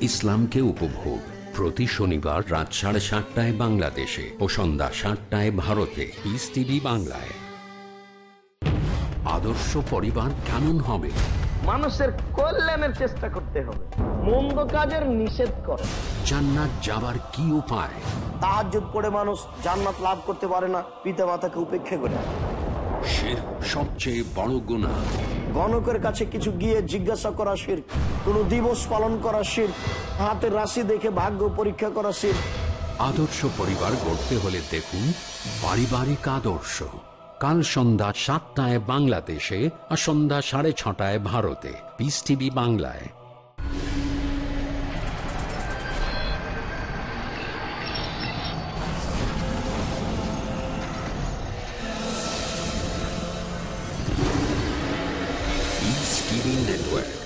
ইসলামকে উপভোগ। প্রতি শনিবার রাত সাড়ে সাতটায় বাংলাদেশে ও সন্ধ্যা সাতটায় ভারতে। পিস টিভি বাংলায়। আদর্শ পরিবার কেমন হবে? মানুষের কল্যাণের চেষ্টা করতে হবে। মন্দ কাজের নিষেধ করে। জান্নাত যাবার কি উপায়? তাহাজ্জুদ পড়ে মানুষ জান্নাত লাভ করতে পারে না পিতা মাতাকে উপেক্ষা করে। শির সবচেয়ে বড় গুণা গণকের কাছে কিছু গিয়ে জিজ্ঞাসা করা শির। কোন দিবস পালন করা শির। হাতের রাশি দেখে ভাগ্য পরীক্ষা করা শির। আদর্শ পরিবার গড়তে হলে দেখুন পারিবারিক আদর্শ। কাল সন্ধ্যা সাতটায় বাংলাদেশে আর সন্ধ্যা সাড়ে ছটায় ভারতে। পিস টিভি বাংলায়। Network,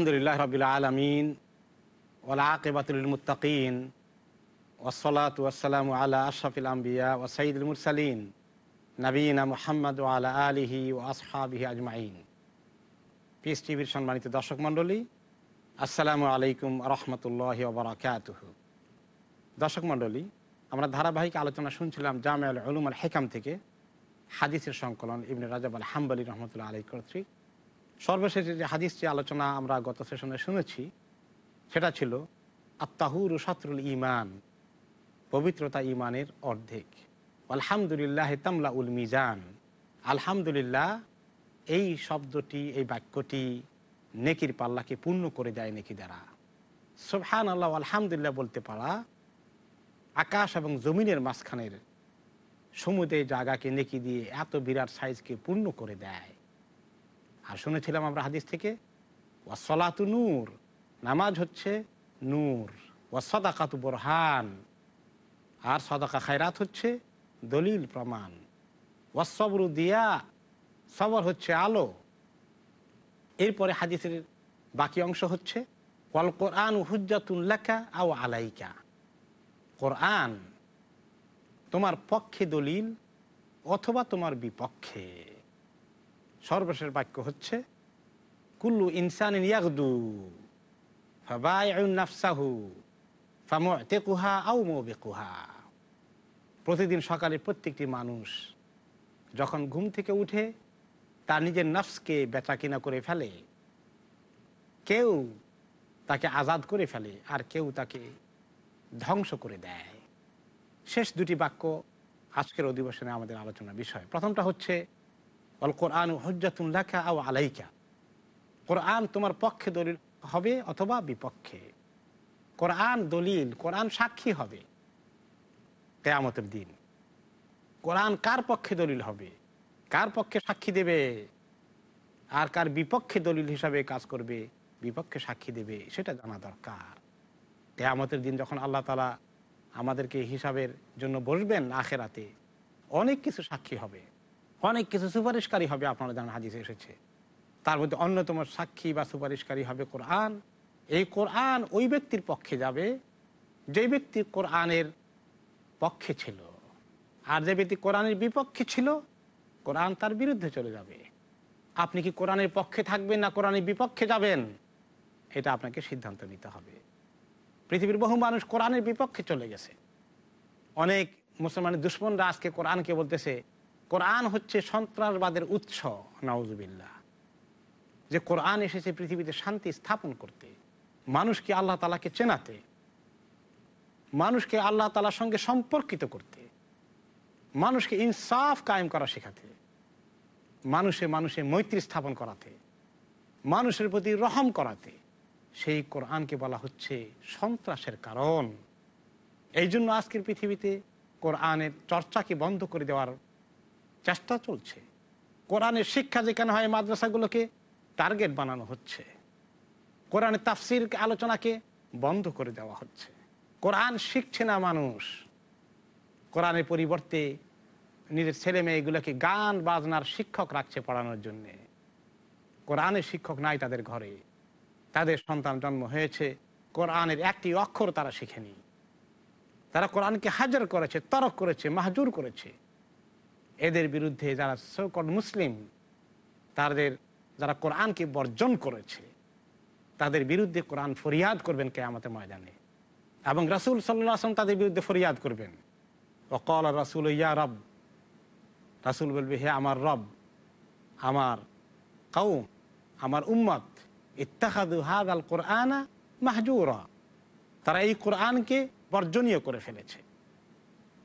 আলহামদুলিল্লাহ রবিল আলমিন ওলাকিবাতুল মুতাকিন ওসলাত ওয়াসালাম আলা আশরাফিল আম্বিয়া ও সঈদুল মুরসালিন নবীনা মোহাম্মদ ও আলা আলিহি ও আসহাবিহি আজমাইন পিস টিভির সম্মানিত দর্শক মণ্ডলী, আসসালামু আলাইকুম রহমতুল্লাহ ওবরাকাতুহ দর্শক মণ্ডলী, আমরা ধারাবাহিক আলোচনা শুনছিলাম জামে আল উলুম আল হেকাম থেকে, হাদিসের সংকলন ইবনে রাজাব আল হাম্বলি রহমতুল্লাহ আলী কর্তৃক। সর্বশেষে যে হাদিসটি আলোচনা আমরা গত সেশনে শুনেছি, সেটা ছিল আত্মাহুর শত্রুল ইমান পবিত্রতা ইমানের অর্ধেক। আলহামদুলিল্লাহ তামলা উল মিজান। আলহামদুলিল্লাহ, এই শব্দটি, এই বাক্যটি নেকির পাল্লাকে পূর্ণ করে দেয় নেকি দ্বারা সোহান আল্লাহ আলহামদুলিল্লাহ বলতে পারা, আকাশ এবং জমিনের মাঝখানের সমুদ্রের জায়গাকে নেকি দিয়ে এত বিরাট সাইজকে পূর্ণ করে দেয়। আর শুনেছিলাম আমরা হাদিস থেকে ওয়াসলাতু নূর, নামাজ হচ্ছে নূর ওয়াসদাকাতু বোরহান, আর সদাকা খায়রাত হচ্ছে দলিল প্রমাণ ওয়াসবরু দিয়া, সবর হচ্ছে আলো। এরপরে হাদিসের বাকি অংশ হচ্ছে কল কোরআন হুজ্জাতুল্লাকা আও আলাইকা। কোরআন তোমার পক্ষে দলিল অথবা তোমার বিপক্ষে। সর্বশেষ বাক্য হচ্ছে, কুল্লু ইনসান ইয়াকদু আউ প্রতিদিন সকালে প্রত্যেকটি মানুষ যখন ঘুম থেকে উঠে, তার নিজের নফসকে বেচা কিনা করে ফেলে। কেউ তাকে আজাদ করে ফেলে, আর কেউ তাকে ধ্বংস করে দেয়। শেষ দুটি বাক্য আজকের অধিবেশনে আমাদের আলোচনার বিষয়। প্রথমটা হচ্ছে অল কোরআন আলাইকা কোরআন তোমার পক্ষে দলিল হবে অথবা বিপক্ষে। কোরআন দলিল কোরআন সাক্ষী হবে কেয়ামতের দিন। কোরআন কার পক্ষে দলিল হবে? কার পক্ষে সাক্ষী দেবে? আর কার বিপক্ষে দলিল হিসাবে কাজ করবে? বিপক্ষে সাক্ষী দেবে, সেটা জানা দরকার। কেয়ামতের দিন যখন আল্লাহ তালা আমাদেরকে হিসাবের জন্য বসবেন আখেরাতে, অনেক কিছু সাক্ষী হবে। অনেক কিছু সুপারিশকারী হবে আপনারা জানেন হাদিসে এসেছে। তার মধ্যে অন্যতম সাক্ষী বা সুপারিশকারী হবে কোরআন। এই কোরআন ওই ব্যক্তির পক্ষে যাবে যে ব্যক্তি কোরআনের পক্ষে ছিল। আর যে ব্যক্তি কোরআনের বিপক্ষে ছিল, কোরআন তার বিরুদ্ধে চলে যাবে। আপনি কি কোরআনের পক্ষে থাকবেন না কোরআনের বিপক্ষে যাবেন? এটা আপনাকে সিদ্ধান্ত নিতে হবে। পৃথিবীর বহু মানুষ কোরআনের বিপক্ষে চলে গেছে। অনেক মুসলমানের দুশ্মনরা আজকে কোরআনকে বলতেছে কোরআন হচ্ছে সন্ত্রাসবাদের উৎস নওয়াজবিল্লা যে কোরআন এসেছে পৃথিবীতে শান্তি স্থাপন করতে, মানুষকে আল্লাহ তালাকে চেনাতে, মানুষকে আল্লাহ তালার সঙ্গে সম্পর্কিত করতে, মানুষকে ইনসাফ কায়েম করা শেখাতে, মানুষে মানুষে মৈত্রী স্থাপন করাতে, মানুষের প্রতি রহম করাতে, সেই কোরআনকে বলা হচ্ছে সন্ত্রাসের কারণ। এই জন্য আজকের পৃথিবীতে কোরআনের চর্চাকে বন্ধ করে দেওয়ার চেষ্টা চলছে। কোরআনের শিক্ষা যেখানে হয়, মাদ্রাসাগুলোকে টার্গেট বানানো হচ্ছে। কোরআনের তাফসির আলোচনাকে বন্ধ করে দেওয়া হচ্ছে। কোরআন শিখছে না মানুষ। কোরআনের পরিবর্তে নিজের ছেলে মেয়েগুলোকে গান বাজনার শিক্ষক রাখছে পড়ানোর জন্যে। কোরআনের শিক্ষক নাই তাদের ঘরে। তাদের সন্তান জন্ম হয়েছে, কোরআনের একটি অক্ষর তারা শিখেনি। তারা কোরআনকে হাজার করেছে, তরক করেছে, মাহজুর করেছে। এদের বিরুদ্ধে যারা সকল মুসলিম, তাদের যারা কোরআনকে বর্জন করেছে, তাদের বিরুদ্ধে কোরআন ফরিয়াদ করবেন কে আমাদের ময়দানে। এবং রাসুল সাল্লাহ আসলাম তাদের বিরুদ্ধে ফরিয়াদ করবেন। অকল রাসুল, ইয়া রব, রাসুল বলবে, হে আমার রব, আমার কাউ আমার উম্মত ইত্তাহাদু হাদ আল কোরআনা মাহজুরা। তারা এই কোরআনকে বর্জনীয় করে ফেলেছে।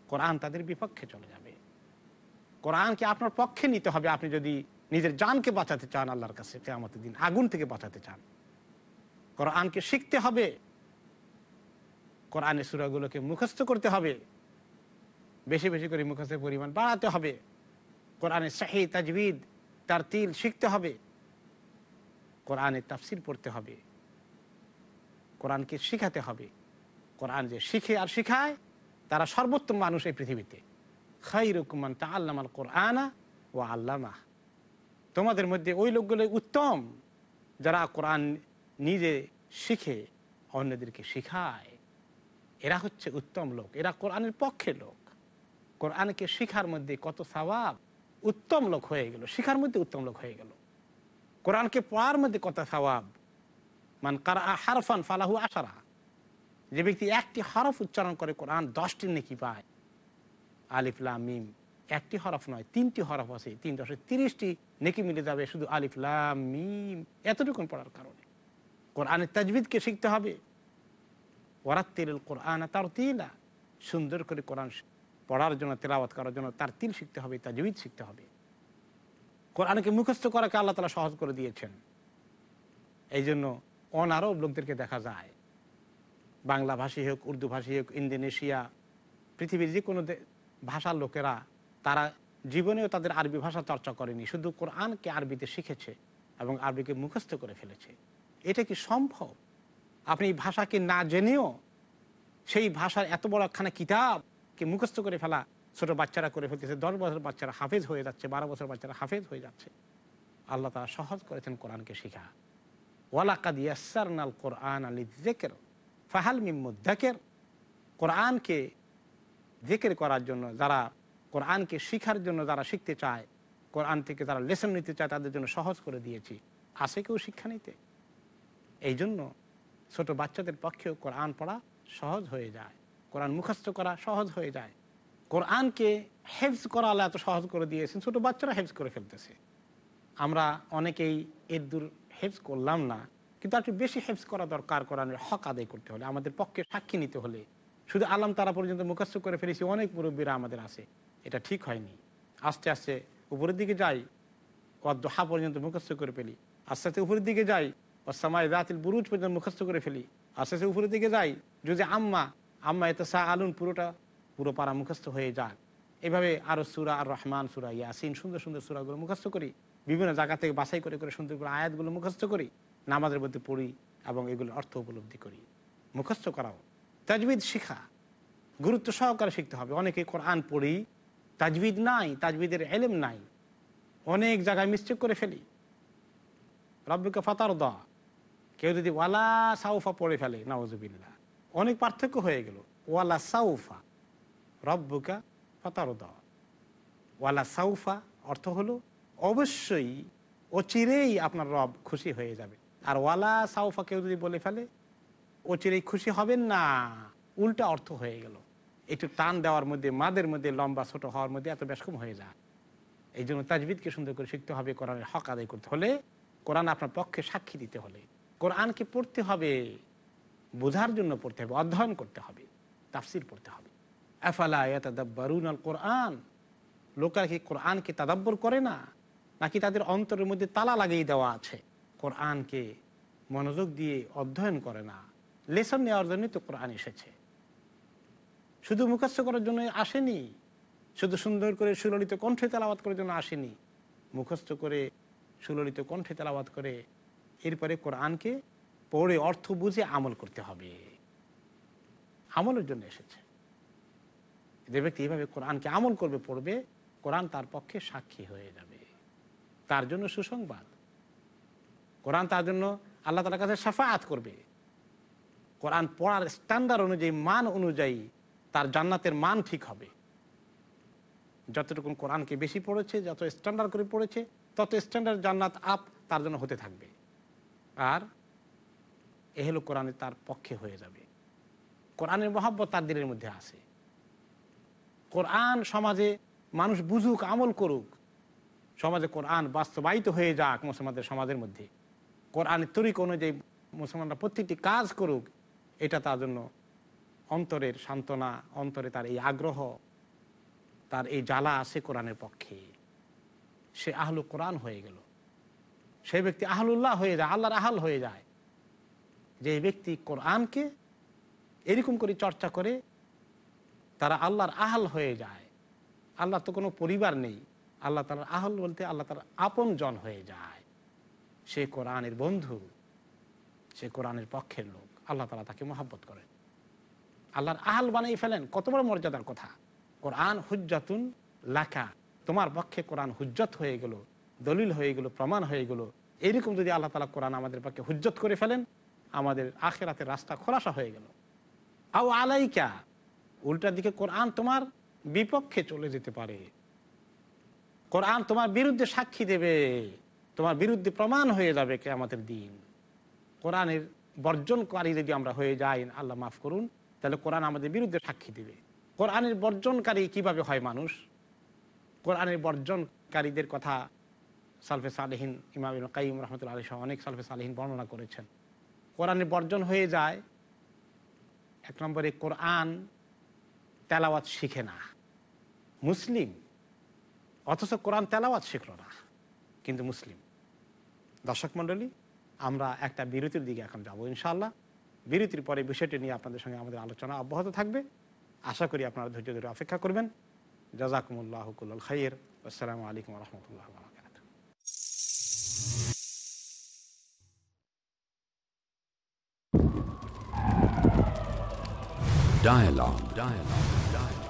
কোরআন তাদের বিপক্ষে চলে যাবে। কোরআনকে আপনার পক্ষে নিতে হবে। আপনি যদি নিজের জানকে বাঁচাতে চান আল্লাহর কাছে আমাদের দিন, আগুন থেকে বাঁচাতে চান। কোরআনকে শিখতে হবে। কোরআনের সুরাগুলোকে মুখস্থ করতে হবে। বেশি বেশি করে মুখস্থের পরিমাণ বাড়াতে হবে। কোরআনের শাহি তাজবিদ তার তিল শিখতে হবে। কোরআনের তাফসির পড়তে হবে। কোরআনকে শিখাতে হবে। কোরআন যে শিখে আর শিখায়, তারা সর্বোত্তম মানুষ এই পৃথিবীতে। খাই রকুমান কোরআনা ও আল্লামা তোমাদের মধ্যে ওই লোকগুলো উত্তম যারা কোরআন নিজে শিখে, অন্যদেরকে শিখায়। এরা হচ্ছে উত্তম লোক, এরা কোরআনের পক্ষে লোক। কোরআনকে শিখার মধ্যে কত সবাব উত্তম লোক হয়ে গেল, শিখার মধ্যে উত্তম লোক হয়ে গেল। কোরআনকে পড়ার মধ্যে কত সবাব মান কারা হারফান ফালাহু আশারা। যে ব্যক্তি একটি হরফ উচ্চারণ করে কোরআন দশটি নেকি পায়। আলিফলা মিম। একটি হরফ নয়, তিনটি হরফ আছে তিন দশে তিরিশটি নেকি মিলে যাবে শুধু আলিফলা মিম। এতটুকুন পড়ার কারণে। কোরআনের তাজবিদকে শিখতে হবে। ওরাত্তিল কোরআন তার তিলা সুন্দর করে কোরআন পড়ার জন্য, তেলাওয়াত করার জন্য তার তিল শিখতে হবে, তাজবিদ শিখতে হবে। কোরআনকে মুখস্থ করাকে আল্লাহ তালা সহজ করে দিয়েছেন। এই জন্য অনারব লোকদেরকে দেখা যায়। বাংলা ভাষী হোক উর্দু ভাষী হোক, ইন্দোনেশিয়া, পৃথিবীর যে কোনো ভাষার লোকেরা, তারা জীবনেও তাদের আরবি ভাষা চর্চা করেনি, শুধু কোরআনকে আরবিতে শিখেছে এবং আরবিকে মুখস্থ করে ফেলেছে। এটা কি সম্ভব? আপনি এই ভাষাকে না জেনেও সেই ভাষার এত বড় একখানা কিতাবকে মুখস্থ করে ফেলা, ছোট বাচ্চারা করে ফেলতেছে, দশ বছর বাচ্চারা হাফেজ হয়ে যাচ্ছে, বারো বছর বাচ্চারা হাফেজ হয়ে যাচ্ছে। আল্লাহ তারা সহজ করেছেন কোরআনকে শিখা। ওয়ালাকাদ ইয়াসার নাল কোরআন আলী জেকের ফাহাল মিমুদ্দাকের কোরআনকে জেকের করার জন্য যারা কোরআনকে শিখার জন্য যারা শিখতে চায়, কোরআন থেকে যারা লেসন নিতে চায়, তাদের জন্য সহজ করে দিয়েছি। আসে কেউ শিক্ষা নিতে? এই জন্য ছোট বাচ্চাদের পক্ষেও কোরআন পড়া সহজ হয়ে যায়। কোরআন মুখস্থ করা সহজ হয়ে যায়। কোরআনকে হেফজ করা আল্লাহ এত সহজ করে দিয়েছেন, ছোট বাচ্চারা হেফজ করে ফেলতেছে। আমরা অনেকেই এর দূর হেফজ করলাম না, কিন্তু একটু বেশি হেফজ করা দরকার কোরআনের হক আদায় করতে হলে, আমাদের পক্ষে সাক্ষী নিতে হলে শুধু আলাম তারা পর্যন্ত মুখস্থ করে ফেলেছি, অনেক মুরব্বীরা আমাদের আছে। এটা ঠিক হয়নি। আস্তে আস্তে উপরের দিকে যাই অদ্দহা পর্যন্ত মুখস্থ করে ফেলি। আস্তে আস্তে উপরের দিকে যাই ও সামাই রাতিল বুরুজ পর্যন্ত মুখস্থ করে ফেলি। আস্তে আস্তে উপরের দিকে যাই, যদি আম্মা আম্মা এত শাহ আলুন পুরোটা, পুরো পাড়া মুখস্থ হয়ে যাক এভাবে আরও সুরা আর রহমান সুরা ইয়াসিন, সুন্দর সুন্দর সুরাগুলো মুখস্থ করি। বিভিন্ন জায়গা থেকে বাছাই করে করে সুন্দর করে আয়াতগুলো মুখস্থ করি। নামাজের মধ্যে পড়ি এবং এগুলো অর্থ উপলব্ধি করি। মুখস্থ করাও। তাজবিদ শিখা। গুরুত্ব সহকারে শিখতে হবে। অনেকে কোরআন পড়ি, তাজবিদ নাই, তাজবিদের এলেম নাই। অনেক জায়গায় মিস্টেক করে ফেলি। রব্বিকে ফাতার দা কেউ যদি ওয়ালা সাউফা পড়ে ফেলে নওয়াজুবিল্লা অনেক পার্থক্য হয়ে গেল। ওয়ালা সাউফা, রব্বুকা ফাতার দা ওয়ালা সাউফা অর্থ হলো অবশ্যই অচিরেই আপনার রব খুশি হয়ে যাবে। আর ওয়ালা সাউফা কেউ যদি বলে ফেলে অচিরেই খুশি হবেন না। উল্টা অর্থ হয়ে গেল। একটু টান দেওয়ার মধ্যে, মাদের মধ্যে, লম্বা, ছোট হওয়ার মধ্যে এত বেশকম হয়ে যায়। এই জন্য তাজবিদকে সুন্দর করে শিখতে হবে, কোরআনের হক আদায় করতে হলে। কোরআন আপনার পক্ষে সাক্ষী দিতে হলে। কোরআনকে পড়তে হবে, বোঝার জন্য পড়তে হবে, অধ্যয়ন করতে হবে, তাফসির পড়তে হবে। আফালা আল কোরআন লোকেরা কি কোরআনকে তাদাব্বর করে না? নাকি তাদের অন্তরের মধ্যে তালা লাগিয়ে দেওয়া আছে? কোরআনকে মনোযোগ দিয়ে অধ্যয়ন করে না। লেসন নেওয়ার জন্যই তো কোরআন এসেছে। শুধু মুখস্থ করার জন্য আসেনি। শুধু সুন্দর করে সুললিত কণ্ঠে তেলাবাত করার জন্য আসেনি। মুখস্থ করে সুললিত কণ্ঠে তেলাবাত করে এরপরে কোরআনকে পড়ে অর্থ বুঝে আমল করতে হবে। আমলের জন্য এসেছে। যে ব্যক্তি এইভাবে কোরআনকে আমল করবে, পড়বে, কোরআন তার পক্ষে সাক্ষী হয়ে যাবে। তার জন্য সুসংবাদ। কোরআন তার জন্য আল্লাহ তালার কাছে সাফায়াত করবে। কোরআন পড়ার স্ট্যান্ডার্ড অনুযায়ী, মান অনুযায়ী তার জান্নাতের মান ঠিক হবে। যতটুকু কোরআনকে বেশি পড়েছে, যত স্ট্যান্ডার্ড করে পড়েছে, তত স্ট্যান্ডার্ড জান্নাত আপ তার জন্য হতে থাকবে। আর এ হলো কোরআনে তার পক্ষে হয়ে যাবে। কোরআনের মহাব্বত তার দিনের মধ্যে আছে। কোরআন সমাজে মানুষ বুঝুক, আমল করুক, সমাজে কোরআন বাস্তবায়িত হয়ে যাক মুসলমানদের সমাজের মধ্যে। কোরআনের তরিক অনুযায়ী মুসলমানরা প্রত্যেকটি কাজ করুক এটা তার জন্য অন্তরের সান্ত্বনা, অন্তরে তার এই আগ্রহ, তার এই জ্বালা আছে কোরআনের পক্ষে। সে আহলু কোরআন হয়ে গেল। সেই ব্যক্তি আহলুল্লাহ হয়ে যায়, আল্লাহর আহাল হয়ে যায়। যে ব্যক্তি কোরআনকে এরকম করে চর্চা করে, তারা আল্লাহর আহাল হয়ে যায়। আল্লাহ তো কোনো পরিবার নেই। আল্লাহ তার আহল বলতে আল্লাহ তার আপন জন হয়ে যায়। সে কোরআনের বন্ধু, সে কোরআনের পক্ষের লোক। আল্লাহ তালা তাকে মহাব্বত করেন। আল্লাহর আহাল বানিয়ে ফেলেন, কত বড় মর্যাদার কথা। কোরআন হুজ্জাতুন লাখা তোমার পক্ষে কোরআন হুজ্জত হয়ে গেল, দলিল হয়ে গেল, প্রমাণ হয়ে গেল। এইরকম যদি আল্লাহ তালা কোরআন আমাদের পক্ষে হুজ্জত করে ফেলেন, আমাদের আখেরাতের রাস্তা খোলাসা হয়ে গেল। আও আলাইকা, উল্টা দিকে কোরআন তোমার বিপক্ষে চলে যেতে পারে। কোরআন তোমার বিরুদ্ধে সাক্ষী দেবে, তোমার বিরুদ্ধে প্রমাণ হয়ে যাবে কে আমাদের দিন। কোরআনের বর্জনকারী যদি আমরা হয়ে যাই, আল্লাহ মাফ করুন, তাহলে কোরআন আমাদের বিরুদ্ধে সাক্ষী দেবে। কোরআনের বর্জনকারী কীভাবে হয় মানুষ? কোরআনের বর্জনকারীদের কথা সালফে সালেহীন ইমাম কাইম রহমতুল্লা আলী সহ অনেক সালফে সালেহীন বর্ণনা করেছেন। কোরআনের বর্জন হয়ে যায়, এক নম্বরে কোরআন তেলাওয়াত শিখে না। মুসলিম, অথচ কোরআন তেলাওয়াত শিখল না, কিন্তু মুসলিম। দর্শক মণ্ডলী আমরা একটা বিরতির দিকে এখন যাব ইনশাল্লাহ বিরতির পরে বিষয়টি নিয়ে আপনাদের সঙ্গে আমাদের আলোচনা অব্যাহত থাকবে। আশা করি আপনারা ধৈর্য ধরে অপেক্ষা করবেন। জাজাকুমুল্লাহ কুল্ল খাইয়ের আসসালামু আলাইকুম রহমতুল্লাহ Dialogue. Dialogue.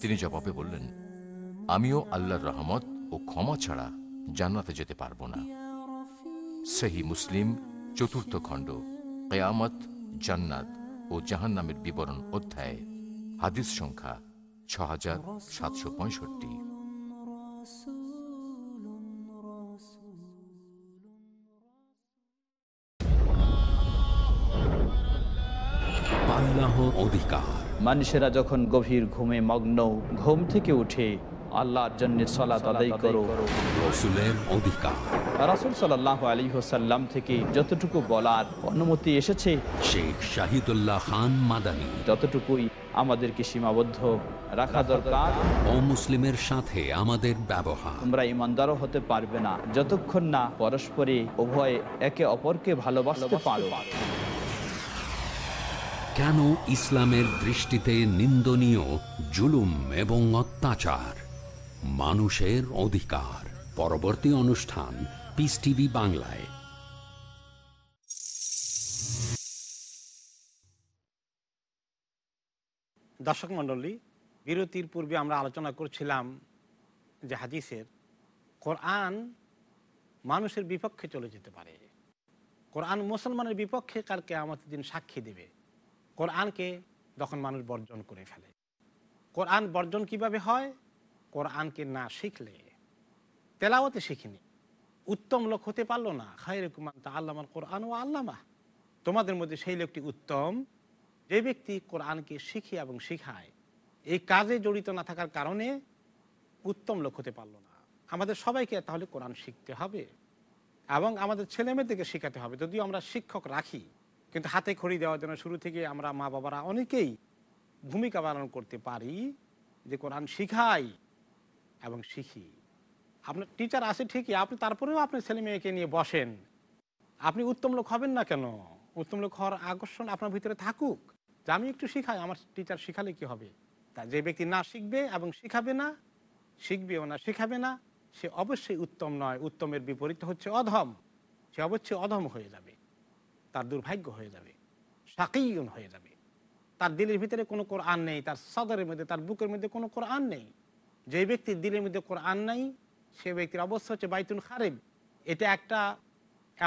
তিনি জবাবে বললেন, আমিও আল্লাহর রহমত ও ক্ষমা ছাড়া জান্নাতে যেতে পারব না। সেহী মুসলিম, চতুর্থ খণ্ড, কেয়ামত, জান্নাত ও জাহান্নামের বিবরণ অধ্যায়, হাদিস সংখ্যা ছ হাজার সাতশো পঁয়ষট্টি। মানুষেরা যখন গভীর ঘুমে মগ্ন ঘুম থেকে উঠে আল্লাহর জন্য সলাত আদায় করো। অধিকার। রাসুল সাল্লাহ আলী হোসাল্লাম থেকে যতটুকু বলার অনুমতি এসেছে শেখ শাহিদুল্লাহ খান মাদানী। ততটুকুই আমাদেরকে সীমাবদ্ধ রাখা দরকার অমুসলিমের সাথে আমাদের ব্যবহার। তোমরা ইমানদারও হতে পারবে না যতক্ষণ না পরস্পরে উভয়ে একে অপরকে ভালোবাসতে পারো। কেন ইসলামের দৃষ্টিতে নিন্দনীয়, জুলুম এবং অত্যাচার? মানুষের অধিকার। পরবর্তী অনুষ্ঠান পিস টিভি বাংলায়। দর্শক মণ্ডলী, বিরতির পূর্বে আমরা আলোচনা করছিলাম যে হাদিসের কোরআন মানুষের বিপক্ষে চলে যেতে পারে। কোরআন মুসলমানের বিপক্ষে কার কেয়ামতের দিন সাক্ষী দেবে? কোরআনকে তখন মানুষ বর্জন করে ফেলে। কোরআন বর্জন কীভাবে হয়? কোরআনকে না শিখলে, তেলাওয়াতে শিখিনি। উত্তম লোক হতে পারল না। খায়ের কুমান তা আল্লামার কোরআন ও আল্লামা তোমাদের মধ্যে সেই লোকটি উত্তম। যে ব্যক্তি কোরআনকে শিখে এবং শিখায়, এই কাজে জড়িত না থাকার কারণে উত্তম লোক হতে পারল না। আমাদের সবাইকে তাহলে কোরআন শিখতে হবে এবং আমাদের ছেলেমেয়েদেরকে শেখাতে হবে। যদিও আমরা শিক্ষক রাখি কিন্তু হাতে খড়ি দেওয়ার জন্য শুরু থেকে আমরা মা বাবারা অনেকেই ভূমিকা পালন করতে পারি যে কোরআন শিখাই এবং শিখি। আপনার টিচার আছে ঠিকই, আপনি তারপরেও আপনার ছেলে মেয়েকে নিয়ে বসেন। আপনি উত্তম লোক হবেন না কেন? উত্তম লোক হওয়ার আকর্ষণ আপনার ভিতরে থাকুক। যে আমি একটু শিখাই, আমার টিচার শিখালে কি হবে? তা যে ব্যক্তি না শিখবে এবং শিখাবে না, শিখবেও না, শিখাবে না, সে অবশ্যই উত্তম নয়। উত্তমের বিপরীত হচ্ছে অধম। সে অবশ্যই অধম হয়ে যাবে। তার দুর্ভাগ্য হয়ে যাবে সাকিউন হয়ে যাবে। তার দিলের ভিতরে কোনো কোরআন নেই, তার সদরের মধ্যে, তার বুকের মধ্যে কোনো কোরআন নেই। যে ব্যক্তির দিলের মধ্যে কোরআন নেই, সে ব্যক্তির অবস্থা হচ্ছে বাইতুল খারেব। এটা একটা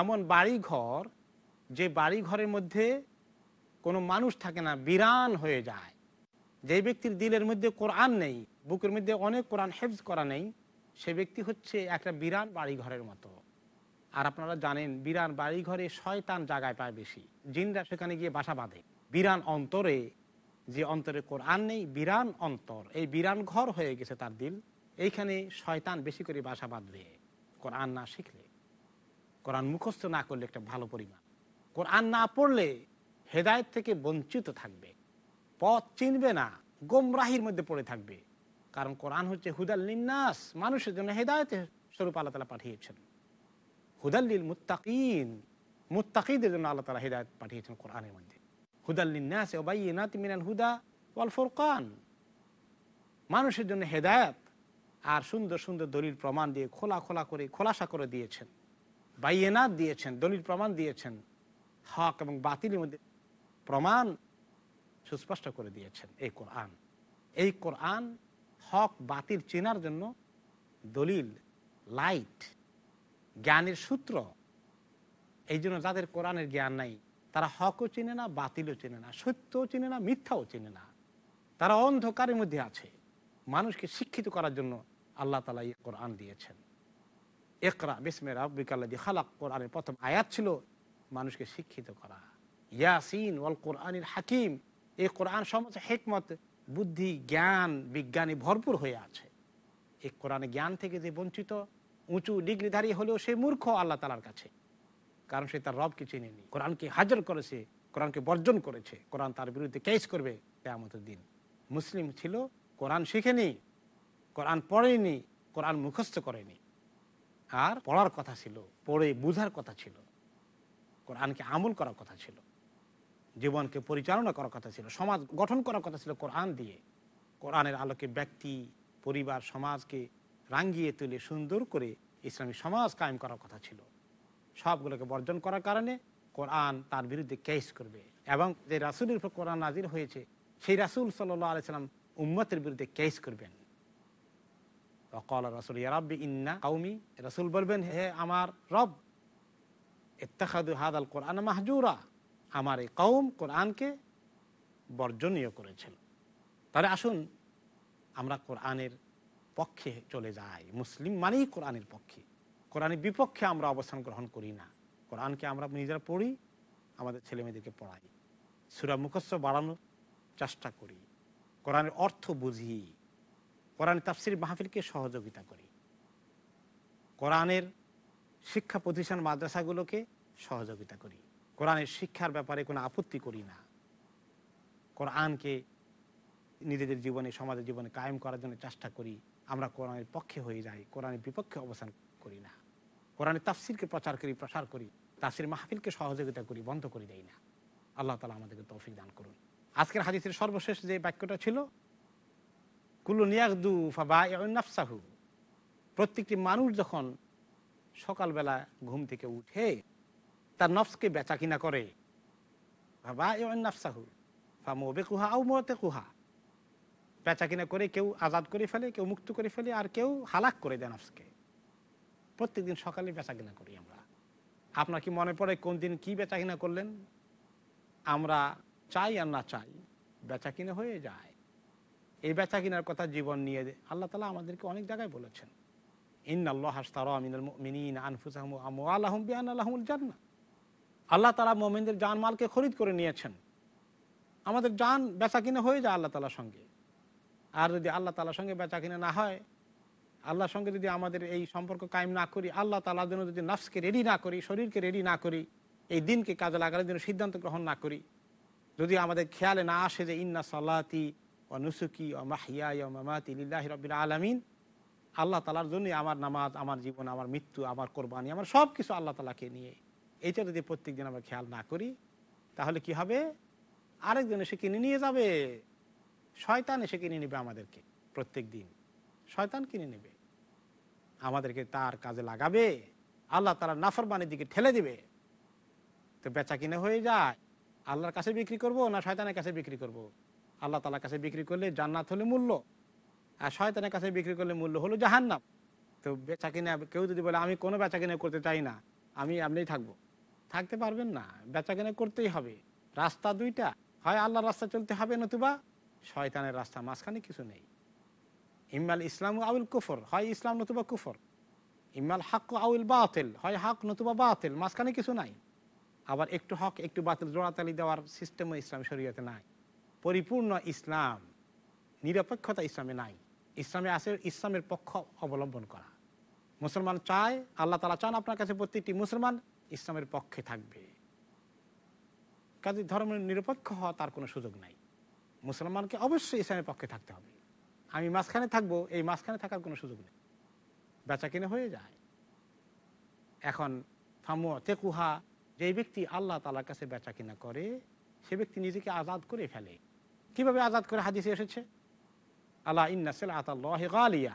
এমন বাড়ি ঘর যে বাড়ি ঘরের মধ্যে কোনো মানুষ থাকে না, বিরান হয়ে যায়। যে ব্যক্তির দিলের মধ্যে কোরআন নেই, বুকের মধ্যে অনেক কোরআন হেফজ করা নেই, সে ব্যক্তি হচ্ছে একটা বিরান বাড়ি ঘরের মতো। আর আপনারা জানেন, বিরান বাড়ি ঘরে শয়তান জায়গায় পায় বেশি। জিনরা সেখানে গিয়ে বাসা বাঁধে। বিরান অন্তরে যে অন্তরে কোরআন নেই, বিরান অন্তর। এই বিরান ঘর হয়ে গেছে তার দিল। এইখানে শয়তান বেশি করে বাসা বাঁধবে কোরআন না শিখলে। কোরআন মুখস্থ না করলে একটা ভালো পরিমাণ। কোরআন না পড়লে হেদায়ত থেকে বঞ্চিত থাকবে। পথ চিনবে না, গোমরাহির মধ্যে পড়ে থাকবে। কারণ কোরআন হচ্ছে হুদাল্লিনাস মানুষের জন্য হেদায়তের স্বরূপ আল্লাহ তালা পাঠিয়েছেন। হুদাল্লিল মুত্তাকিন, মুত্তাকিদের জন্য আল্লাহ তালা হেদায়ত পাঠিয়েছেন কোরআনের মধ্যে। হুদাল্লিনাস ওবাইনাত মিনাল হুদা ওয়াল ফুরকান। মানুষের জন্য হেদায়ত আর সুন্দর সুন্দর দলিল প্রমাণ দিয়ে খোলা খোলা করে, খোলাসা করে দিয়েছেন। বাইয়েনাত দিয়েছেন, দলিল প্রমাণ দিয়েছেন। হক এবং বাতিলের মধ্যে প্রমাণ সুস্পষ্ট করে দিয়েছেন এই কোরআন। এই কোরআন হক, বাতিল চেনার জন্য দলিল, লাইট জ্ঞানের সূত্র। এই জন্য যাদের কোরআনের জ্ঞান নাই, তারা হকও চেনে না, বাতিলও চেনে না, সত্যও চেনে না, মিথ্যাও চেনে না। তারা অন্ধকারের মধ্যে আছে। মানুষকে শিক্ষিত করার জন্য আল্লাহ তালা এই কোরআন দিয়েছেন। একরা বিসমে রাব্বিকাল্লাদি খালাক। কোরআনের প্রথম আয়াত ছিল, মানুষকে শিক্ষিত করা। ইয়াসিন ওয়াল কোরআনের হাকিম। এই কোরআন সমস্ত হেকমত, বুদ্ধি, জ্ঞান, বিজ্ঞানী ভরপুর হয়ে আছে। এই কোরআনে জ্ঞান থেকে যে বঞ্চিত উঁচু ডিগ্রিধারী হলেও সে মূর্খ আল্লাহ তালার কাছে। কারণ সে তার রবকে চিনেনি। কোরআনকে হাজার করেছে, কোরআনকে বর্জন করেছে। কোরআন তার বিরুদ্ধে কেস করবে কেয়ামতের দিন। মুসলিম ছিল, কোরআন শিখেনি, কোরআন পড়েনি, কোরআন মুখস্থ করেনি। আর পড়ার কথা ছিল, পড়ে বুঝার কথা ছিল। কোরআনকে আমল করার কথা ছিল। জীবনকে পরিচালনা করার কথা ছিল। সমাজ গঠন করার কথা ছিল কোরআন দিয়ে। কোরআনের আলোকে ব্যক্তি, পরিবার, সমাজকে রাঙ্গিয়ে তুলে সুন্দর করে ইসলামী সমাজ কায়েম করার কথা ছিল। সবগুলোকে বর্জন করার কারণে কোরআন তার বিরুদ্ধে কেস করবে এবং যে রাসুলের উপর কোরআন নাজির হয়েছে, সেই রাসুল সাল্লাহ আলাইসাল্লাম উম্মতের বিরুদ্ধে কেস করবেন। অকল রাসুল ইয়ারাব্বি ইন্না কাউমি রাসুল বলবেন, হে আমার রব ইত্তাখাদু হাদ আল কোরআন মাহজুরা। আমার এই কৌম কোরআনকে বর্জনীয় করেছিল। তাহলে আসুন, আমরা কোরআনের পক্ষে চলে যাই মুসলিম মানেই কোরআনের পক্ষে। কোরআনের বিপক্ষে আমরা অবস্থান গ্রহণ করি না। কোরআনকে আমরা নিজেরা পড়ি, আমাদের ছেলে মেয়েদেরকে পড়াই। সুরা মুখস্থ বাড়ানোর চেষ্টা করি। কোরআনের অর্থ বুঝি। কোরআন তাফসির মাহফিলকে সহযোগিতা করি। কোরআনের শিক্ষা প্রতিষ্ঠান মাদ্রাসাগুলোকে সহযোগিতা করি। কোরআনের শিক্ষার ব্যাপারে কোনো আপত্তি করি না। কোরআনকে নিজেদের জীবনে, সমাজের জীবনে কায়েম করার জন্য চেষ্টা করি। আমরা কোরআনের পক্ষে হয়ে যাই, কোরআনের বিপক্ষে অবস্থান করি না। কোরআনের তাফসিরকে প্রচার করি, প্রসার করি, তাফসির মাহফিলকে সহযোগিতা করি, বন্ধ করে দেই না। আল্লাহ তালা আমাদেরকে তৌফিক দান করুন। আজকের হাদিসের সর্বশেষ যে বাক্যটা ছিল, কুল্লু নিয়াকদু ফাবাহু প্রত্যেকটি মানুষ যখন সকালবেলা ঘুম থেকে উঠে তার নফসকে বেচা কিনা করে বাবা নাফসাহু ফামোবে কুহা আউ মতে কুহা বেচা কিনা করে কেউ আজাদ করে ফেলে, কেউ মুক্ত করে ফেলে, আর কেউ হালাক করে দেন আজকে প্রত্যেকদিন সকালে বেচা কিনা করি আমরা। আপনার কি মনে পড়ে কোন দিন কী বেচা কিনা করলেন? আমরা চাই আর না চাই বেচা কিনা হয়ে যায়। এই বেচা কিনার কথা জীবন নিয়ে আল্লাহ তালা আমাদেরকে অনেক জায়গায় বলেছেন। ইন আল্লাহ হাস্তারা মিনাল মিনিন আনফুসাহম আল্লাহ তালা মোমিনদের জান মালকে খরিদ করে নিয়েছেন। আমাদের জান বেচা কিনা হয়ে যায় আল্লাহ তালার সঙ্গে। আর যদি আল্লাহ তালার সঙ্গে বেচা কিনা না হয়, আল্লাহর সঙ্গে যদি আমাদের এই সম্পর্ক কায়েম না করি, আল্লাহ তালার জন্য যদি নফসকে রেডি না করি, শরীরকে রেডি না করি, এই দিনকে কাজে লাগানোর জন্য সিদ্ধান্ত গ্রহণ না করি, যদি আমাদের খেয়ালে না আসে যে ইন্না সাল্লাতি ও নুসুকি ও মাহিয়া ও মামাতি লিল্লাহ রবিল আলমিন, আল্লাহ তালার জন্যই আমার নামাজ, আমার জীবন, আমার মৃত্যু, আমার কোরবানি, আমার সব কিছু আল্লাহ তালাকে নিয়ে। এইটা যদি প্রত্যেক দিন আমরা খেয়াল না করি, তাহলে কি হবে? আরেকজন সে কিনে নিয়ে যাবে। শয়তান এসে কিনে নেবে আমাদেরকে প্রত্যেক দিন। শয়তান কিনে নেবে। আমাদেরকে তার কাজে লাগাবে। আল্লাহ তারা নাফরবানির দিকে ঠেলে দিবে। তো বেচা কিনে হয়ে যায়। আল্লাহর কাছে বিক্রি করব না শয়তানের কাছে বিক্রি করব। আল্লাহ তালার কাছে বিক্রি করলে জান্নাত হলে মূল্য। আর শয়তানের কাছে বিক্রি করলে মূল্য হলো জাহান্নাম। তো বেচা কিনে কেউ যদি বলে, আমি কোনো বেচা কিনে করতে চাই না। আমি এমনিই থাকব। থাকতে পারবেন না। বেচা কিনে করতেই হবে। রাস্তা দুইটা। হয় আল্লাহর রাস্তা চলতে হবে নতুবা শয়তানের রাস্তা মাঝখানে কিছু নেই। ইমাল ইসলাম আউল কুফর, হয় ইসলাম নতুবা কুফর। ইম্মাল হাক আউল বাতিল, হয় হাক নতুবা বাতিল, মাঝখানে কিছু নাই। আবার একটু হক, একটু বাতিল, জোড়াতালি দেওয়ার সিস্টেমও ইসলাম শরীয়তে নাই। পরিপূর্ণ ইসলাম, নিরপেক্ষতা ইসলামে নাই। ইসলামে আছে ইসলামের পক্ষ অবলম্বন করা। মুসলমান চায়, আল্লাহ তালা চান আপনার কাছে প্রত্যেকটি মুসলমান ইসলামের পক্ষে থাকবে। কাজে ধর্মের নিরপেক্ষ হওয়া তার কোনো সুযোগ নাই। মুসলমানকে অবশ্যই ইসলামের পক্ষে থাকতে হবে। আমি মাঝখানে থাকব, এই মাঝখানে থাকার কোনো সুযোগ নেই। বেচা কিনে হয়ে যায়। এখন ফামু তেকুহা যে ব্যক্তি আল্লাহ তালার কাছে বেচা কিনা করে, সে ব্যক্তি নিজেকে আজাদ করে ফেলে। কীভাবে আজাদ করে? হাদিসে এসেছে আল্লাহ ইন্নাসেল আতাল্লাহ গালিয়া।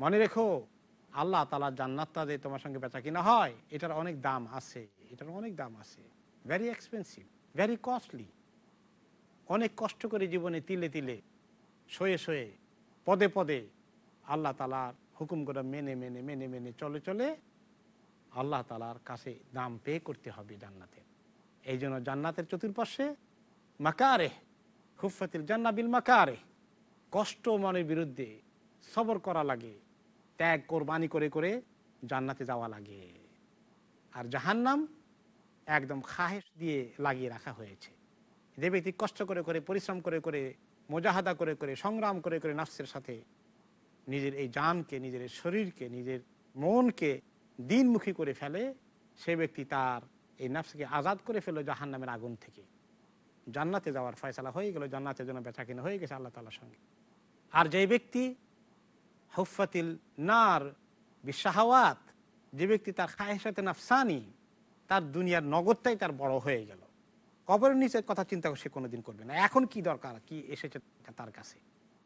মনে রেখো, আল্লাহ তালা জান্নাতটা যে তোমার সঙ্গে বেচা কিনা হয়। এটার অনেক দাম আছে। এটার অনেক দাম আছে। ভেরি এক্সপেন্সিভ ভেরি কস্টলি অনেক কষ্ট করে জীবনে তিলে তিলে, শয়ে শয়ে, পদে পদে আল্লাহ তালার হুকুম করে মেনে মেনে মেনে মেনে, চলে চলে আল্লাহ তালার কাছে দাম পে করতে হবে জান্নাতের এই জন্য জান্নাতের চতুর্পাশে মাকারে হুফাতিল জান্নাবিল মাকারে কষ্ট মনের বিরুদ্ধে সবর করা লাগে, ত্যাগ, কোরবানি করে করে জান্নাতে যাওয়া লাগে। আর জাহান্নাম একদম খাহেস দিয়ে লাগিয়ে রাখা হয়েছে। যে ব্যক্তি কষ্ট করে করে, পরিশ্রম করে করে, মোজাহাদা করে করে, সংগ্রাম করে করে নাফসের সাথে নিজের এই জানকে, নিজের শরীরকে, নিজের মনকে দিনমুখী করে ফেলে, সে ব্যক্তি তার এই নাফসকে আজাদ করে ফেলো জাহান নামের আগুন থেকে। জান্নাতে যাওয়ার ফয়সালা হয়ে গেল, জান্নাতের জন্য বেচা কিনা হয়ে গেছে আল্লাহ তালার সঙ্গে। আর যে ব্যক্তি হুফাতিল নার বিশাহাওয়াত, যে ব্যক্তি তার খায়েসাতে নাফসানি, তার দুনিয়ার নগদটাই তার বড় হয়ে গেল। কবরের নিচের কথা চিন্তা সে কোনোদিন করবে না। এখন কি দরকার? কি এসেছে তার কাছে?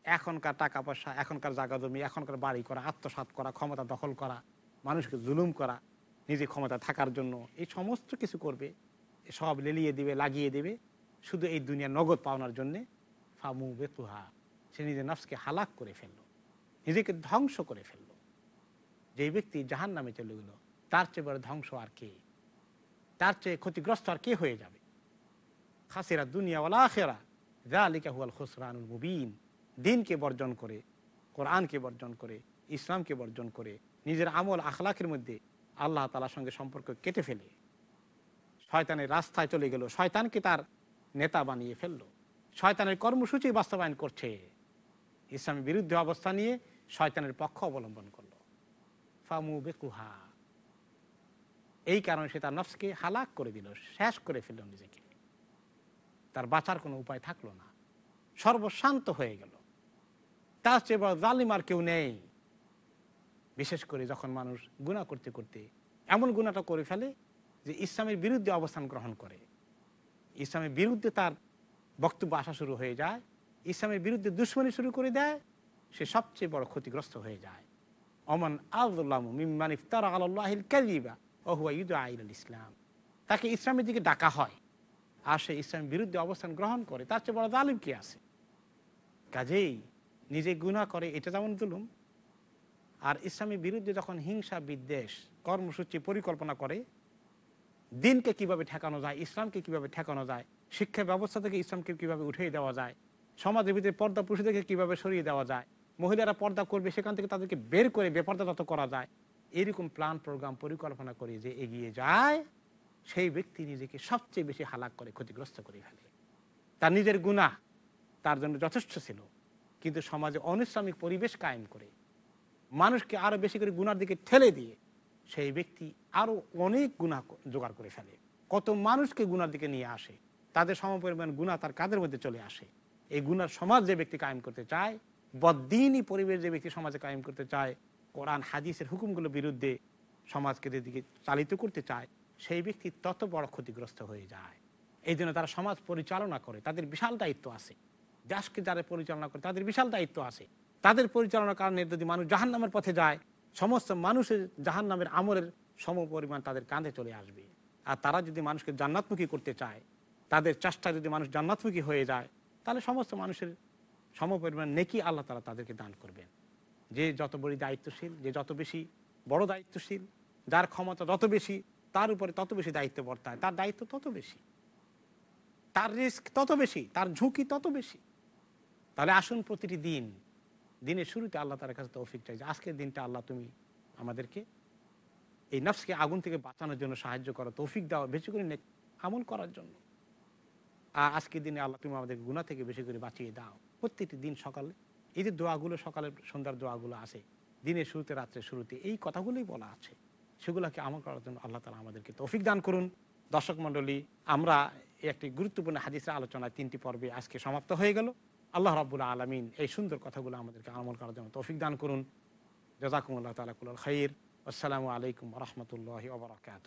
এখনকার টাকা পয়সা, এখনকার জায়গা জমি, এখনকার বাড়ি করা আত্মসাত করা, ক্ষমতা দখল করা, মানুষকে জুলুম করা নিজে ক্ষমতা থাকার জন্য এই সমস্ত কিছু করবে সব লেলিয়ে দিবে, লাগিয়ে দেবে, শুধু এই দুনিয়া নগদ পাওনার জন্যে ফামু বেতুহা। সে নিজের নফসকে হালাক করে ফেলল, নিজেকে ধ্বংস করে ফেলল। যে ব্যক্তি জাহান নামে চলে গেল, তার চেয়ে বড় ধ্বংস আর কে? তার চেয়ে ক্ষতিগ্রস্ত আর কে হয়ে যাবে? খাসিরা দুনিয়া দুনিয়াওয়ালা আখেরা। যা আলিকা হুয়াল খুসরানুল মুবিন। দিনকে বর্জন করে, কোরআনকে বর্জন করে, ইসলামকে বর্জন করে, নিজের আমল আখলাকের মধ্যে আল্লাহ তালার সঙ্গে সম্পর্ক কেটে ফেলে। শয়তানের রাস্তায় চলে গেল, শয়তানকে তার নেতা বানিয়ে ফেলল। শয়তানের কর্মসূচি বাস্তবায়ন করছে। ইসলামের বিরুদ্ধে অবস্থা নিয়ে শয়তানের পক্ষ অবলম্বন করল। ফামু বেকুহা। এই কারণে সে তার নফসকে হালাক করে দিল, শেষ করে ফেলল নিজেকে। তার বাঁচার কোনো উপায় থাকল না। সর্বশান্ত হয়ে গেল। তার চেয়ে বড় জালিমার কেউ নেই। বিশেষ করে যখন মানুষ গুণা করতে করতে এমন গুণাটা করে ফেলে যে ইসলামের বিরুদ্ধে অবস্থান গ্রহণ করে। ইসলামের বিরুদ্ধে তার বক্তব্য আসা শুরু হয়ে যায়। ইসলামের বিরুদ্ধে দুশ্মনী শুরু করে দেয়। সে সবচেয়ে বড় ক্ষতিগ্রস্ত হয়ে যায়। অমন মিমান ইফতার আল্লাহিল কাজিবা ওহুয়া আইল ইসলাম। তাকে ইসলামের দিকে ডাকা হয়। আর সে ইসলামের বিরুদ্ধে অবস্থান গ্রহণ করে, তার চেয়ে বড় জালিম কি আছে? কাজেই নিজে গুণা করে, এটা যেমন জুলুম, আর ইসলামের বিরুদ্ধে যখন হিংসা, বিদ্বেষ, কর্মসূচি পরিকল্পনা করে, দিনকে কীভাবে ঠেকানো যায়, ইসলামকে কীভাবে ঠেকানো যায়, শিক্ষা ব্যবস্থা থেকে ইসলামকে কীভাবে উঠিয়ে দেওয়া যায়, সমাজের ভিতরে পর্দা পুরুষদেরকে কীভাবে সরিয়ে দেওয়া যায়, মহিলারা পর্দা করবে, সেখান থেকে তাদেরকে বের করে বেপর্দা যত করা যায়, এরকম প্ল্যান প্রোগ্রাম পরিকল্পনা করে যে এগিয়ে যায় সেই ব্যক্তি নিজেকে সবচেয়ে বেশি হালাক করে, ক্ষতিগ্রস্ত করে ফেলে। তার নিজের গুণা তার জন্য যথেষ্ট ছিল, কিন্তু সমাজে অনিসলামিক পরিবেশ কায়েম করে, মানুষকে আরও বেশি করে গুনার দিকে ঠেলে দিয়ে সেই ব্যক্তি আরও অনেক গুণা জোগাড় করে ফেলে। কত মানুষকে গুনার দিকে নিয়ে আসে, তাদের সমপরিমাণ গুণা তার কাদের মধ্যে চলে আসে। এই গুনার সমাজ যে ব্যক্তি কায়েম করতে চায় বদিনই পরিবেশ যে ব্যক্তি সমাজে কায়েম করতে চায়, কোরআন, হাদিসের হুকুমগুলোর বিরুদ্ধে সমাজকে যেদিকে চালিত করতে চায় সেই ব্যক্তি তত বড় ক্ষতিগ্রস্ত হয়ে যায়। এই জন্য তারা সমাজ পরিচালনা করে, তাদের বিশাল দায়িত্ব আছে। দেশকে যারা পরিচালনা করে, তাদের বিশাল দায়িত্ব আছে। তাদের পরিচালনার কারণে যদি মানুষ জাহান নামের পথে যায়, সমস্ত মানুষের জাহান নামের আমলের সম পরিমাণ তাদের কাঁধে চলে আসবে। আর তারা যদি মানুষকে জান্নাতমুখী করতে চায়, তাদের চেষ্টা যদি মানুষ জান্নাতমুখী হয়ে যায়, তাহলে সমস্ত মানুষের সম পরিমাণ নেকি আল্লাহ তালা তাদেরকে দান করবেন। যে যত বড় দায়িত্বশীল, যে যত বেশি বড় দায়িত্বশীল, যার ক্ষমতা যত বেশি তার উপরে তত বেশি দায়িত্ব বর্তায়। তার দায়িত্ব তত বেশি। তার রিস্ক তত বেশি। তার ঝুঁকি তত বেশি। তাহলে আসুন প্রতিটি দিন, দিনের শুরুতে আল্লাহ তার কাছে তৌফিক চাই আজকের দিনটা আল্লাহ তুমি আমাদেরকে এই নফসকে আগুন থেকে বাঁচানোর জন্য সাহায্য করো, তৌফিক দাও বেশি করে আমল করার জন্য। আর আজকের দিনে আল্লাহ তুমি আমাদের গুণা থেকে বেশি করে বাঁচিয়ে দাও। প্রত্যেকটি দিন সকালে, এই যে দোয়াগুলো সকালের সন্ধ্যার দোয়াগুলো আছে, দিনের শুরুতে রাত্রে শুরুতে, এই কথাগুলোই বলা আছে। সেগুলোকে আমল করার জন্য আল্লাহ তালা আমাদেরকে তৌফিক দান করুন। দর্শক মণ্ডলী, আমরা একটি গুরুত্বপূর্ণ হাদিসের আলোচনায় তিনটি পর্বে আজকে সমাপ্ত হয়ে গেল। আল্লাহ রাবুল আলমিন এই সুন্দর কথাগুলো আমাদেরকে আমল করার জন্য তৌফিক দান করুন। জাজাকুমুল্লাহ তালাকুল খাই আসসালামু আলাইকুম রহমতুল্লাহ ওবরাকাত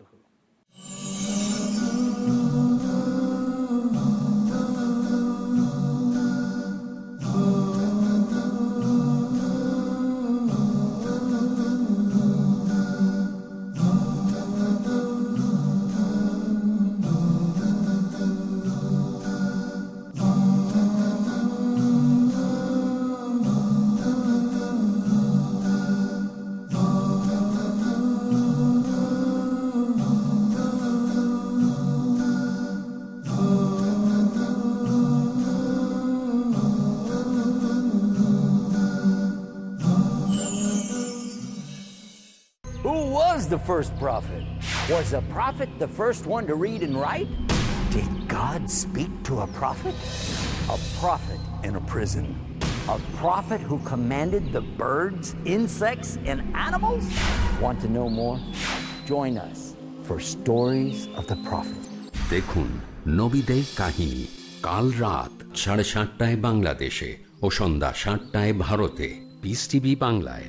first prophet? Was a prophet the first one to read and write? Did God speak to a prophet? A prophet in a prison. A prophet who commanded the birds, insects, and animals? Want to know more? Join us for Stories of the Prophet. দেখুন নবীদের কাহিনী কাল রাত সাড়ে সাতটায় বাংলাদেশে ও সন্ধ্যা সাতটায় ভারতে পিস টিভি বাংলায়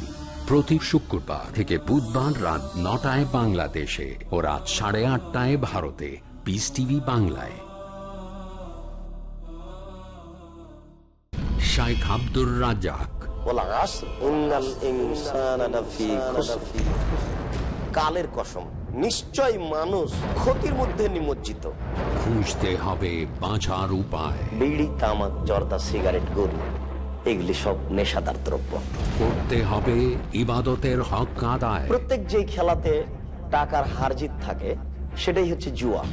প্রতি শুক্রবার থেকে বুধবার রাত নটায় বাংলাদেশে ও রাত সাড়ে আটটায় ভারতে। পিস টিভি বাংলায়। শাইখ আব্দুর রাজাক কালের কসম। নিশ্চয় মানুষ ক্ষতির মধ্যে নিমজ্জিত। খুঁজতে হবে বাঁচার উপায়। বিড়ি তামাক জর্দা সিগারেট গরু। এগুলি সব নেশাদার দ্রব্য। করতে হবে ইবাদতের হক আদায়। প্রত্যেক যেই খেলাতে টাকার হারজিত থাকে সেটাই হচ্ছে জুয়া।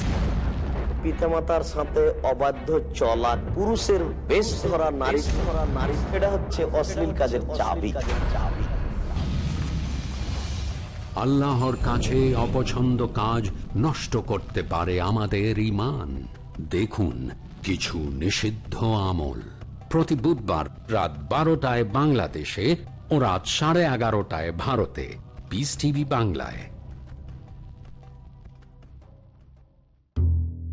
পিতামাতার সাথে অবাধ্য চলা পুরুষের বেশ ধরা নারী ধরা নারী এটা হচ্ছে অশ্লীল কাজের চাবি। চাবি আল্লাহর কাছে অপছন্দ কাজ নষ্ট করতে পারে আমাদের ইমান দেখুন কিছু নিষিদ্ধ আমল। প্রতি বুধবার রাত বারোটায় বাংলাদেশে ও রাত সাড়ে এগারোটায় ভারতে। পিস টিভি বাংলায়।